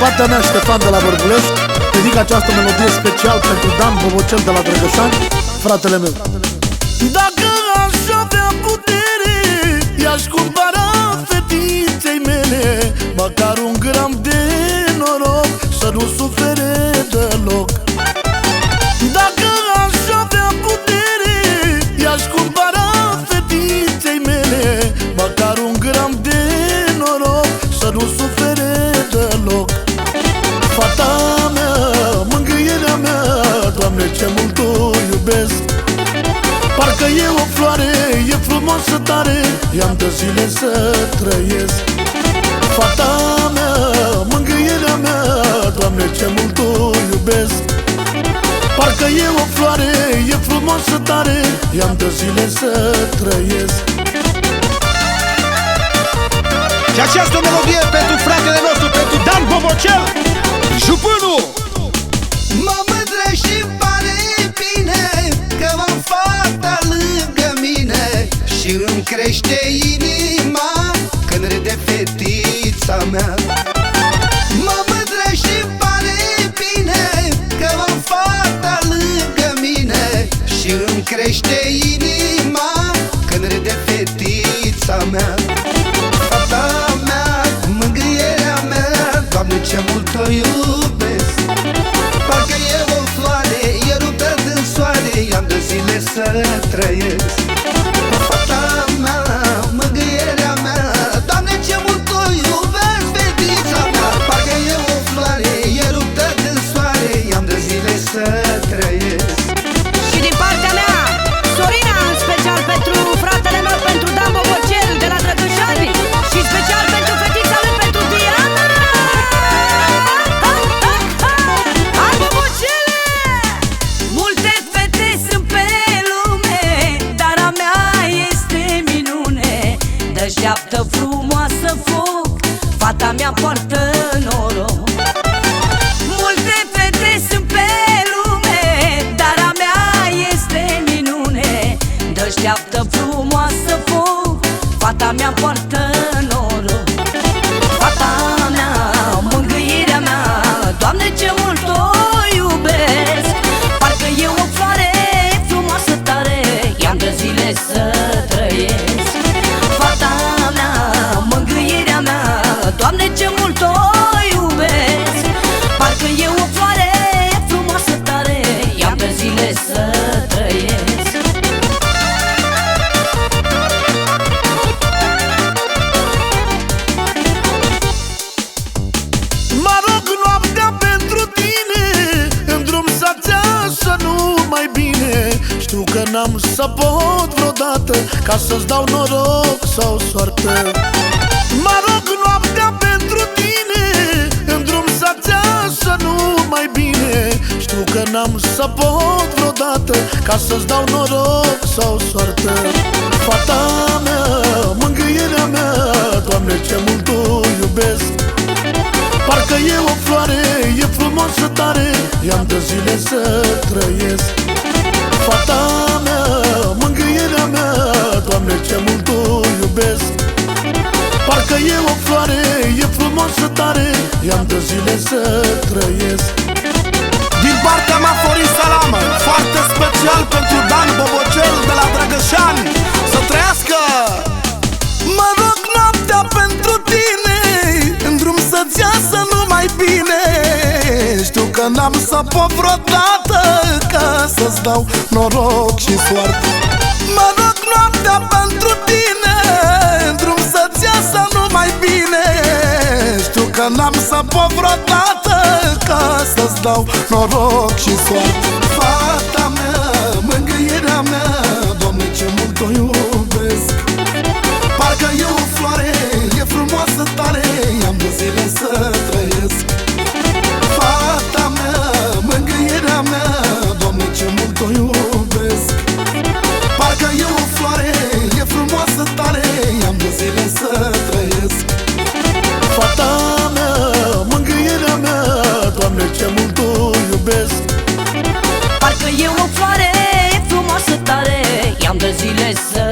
partea mea, Ștefan de la Bărbulesc Dedic această melodie special pentru Dan Bobocel de la Drăgășani Fratele meu. Dacă aș avea putere I-aș cumpăra fetiței mele Măcar frumoasă tare I-am de zile să trăiesc. Fata mea, mângâierea mea Doamne ce mult o iubesc. Parcă e o floare, e frumoasă tare I-am de zile să trăiesc. Și această melodie pentru fratele nostru, pentru Dan Bobocel. Jupânu Mă crește inima Când râde fetița mea. Mă mândresc și pare bine Că am fata lângă mine Și îmi crește inima Când râde fetița mea. Fata mea, mângâierea mea Doamne ce mult o iubesc. Parcă e o floare, e ruptă din soare I-am de zile să trăiesc Deșteaptă frumoasă foc Fata mea poartă noroc. Multe fete sunt pe lume Dar a mea este minune. Deșteaptă frumoasă foc Fata mea poartă că n-am să pot vreodată Ca să-ți dau noroc sau soartă. Mă rog noaptea pentru tine În drum să-ți să nu mai bine. Știu că n-am să pot vreodată Ca să-ți dau noroc sau soartă. Fata mea, mângâierea mea Doamne ce mult o iubesc. Parcă e o floare, e frumoasă tare I-am de zile să trăiesc Fata mea, mângâierea mea Doamne ce mult o iubesc. Parcă e o floare, e frumoasă tare I-am de zile să trăiesc. Din partea mea Florin Salamă Foarte special pentru Dan Bobocel de la Drăgășani că n-am să pot vreodată Ca să-ți dau noroc și soartă Mă rog noaptea pentru tine În drum să-ți iasă numai bine. Știu că n-am să pot vreodată Ca să-ți dau noroc și soartă Fata mea, mângâierea mea Doamne ce mult o iubesc. Parcă e o E o floare frumoasă tare. I-am de zile să